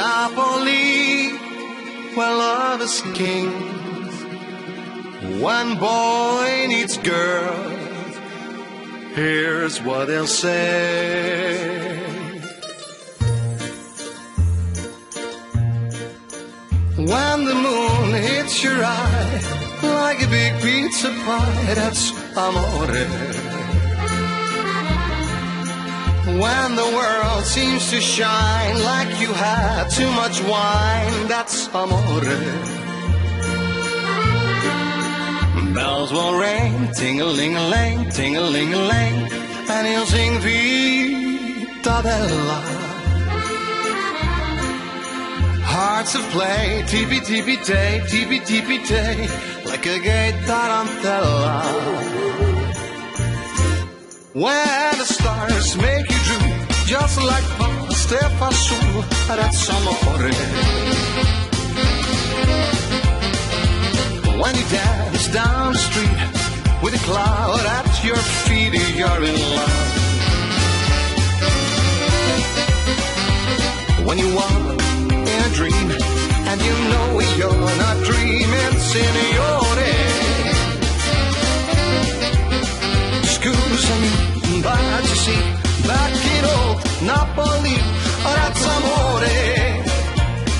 Napoli, where love is king. One boy needs girl, here's what they'll say. When the moon hits your eye like a big pizza pie, that's amore. When the world seems to shine like you had too much wine, that's amore. Bells will ring, ting-a-ling-a-ling, ting-a-ling-a-ling, and he'll sing Vita Bella. Hearts of play, tippy tippy tay, tippy tippy tay, like a gay tarantella. When the stars make you just like Stefan Sol, that's amore. When you dance down the street with a cloud at your feet, you're in love. When you walk in a dream and you know you're not dreaming, signore.